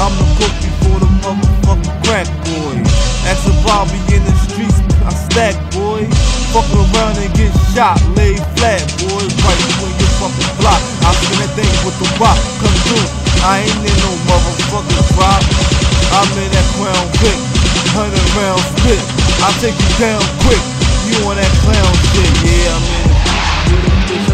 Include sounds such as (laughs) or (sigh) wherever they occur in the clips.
I'm the cookie for the motherfucking crack boy. Ask a Bobby in the streets, I stack boy. Fuck around and get shot, laid flat boy. Right when you're fucking block. I spin that thing with the rock, come through. I ain't in no motherfucking drop. I'm in that crown quick, hundred rounds split. I take you down quick. You on that clown shit, yeah, I'm in.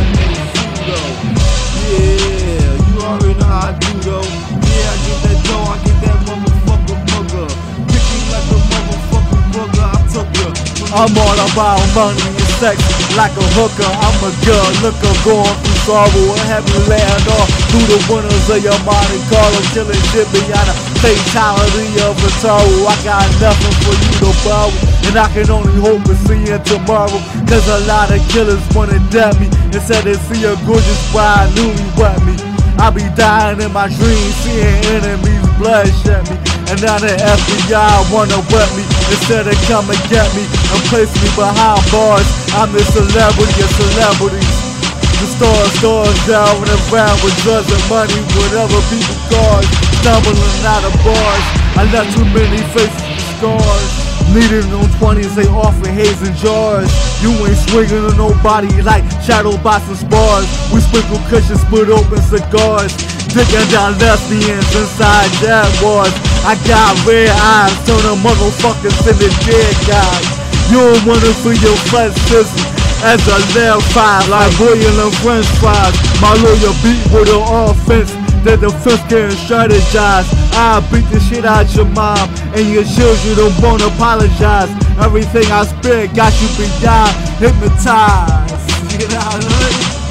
I'm all about money and sex like a hooker. I'm a good looker going through sorrow and heavy land off through the windows of your Monte Carlo, killing shit beyond the fatality of a toll. I got nothing for you to borrow, and I can only hope to see you tomorrow. Cause a lot of killers wanna dead me instead they see a gorgeous bride newly wet me. I be dying in my dreams, seeing enemies bloodshed me. And now the FBI wanna wet me instead of come and get me and place me behind bars. I'm the celebrity of celebrities. The stars, stars down around with drugs and money, whatever people cause. Stumbling out of bars. I left too many faces with scars. Needed on 20s, they offer haze and jars. You ain't swinging on nobody like shadow boxing spars. We sprinkle cushions, split open cigars. Digging down lesbians inside jaguars. I got red eyes, turn the motherfuckers into dead guys. You don't wanna feel your flesh sizzle as a left five like boiling french fries. My lawyer beat with an offense. The defense can strategize. I beat the shit out your mom and your children don't wanna apologize. Everything I spit got you beyond hypnotized. (laughs) You know what I mean?